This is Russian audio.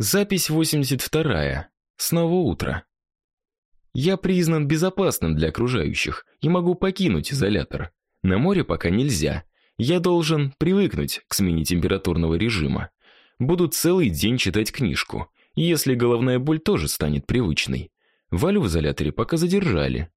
Запись 82. Снова утро. Я признан безопасным для окружающих и могу покинуть изолятор. На море пока нельзя. Я должен привыкнуть к смене температурного режима. Буду целый день читать книжку. Если головная боль тоже станет привычной. Валю в изоляторе пока задержали.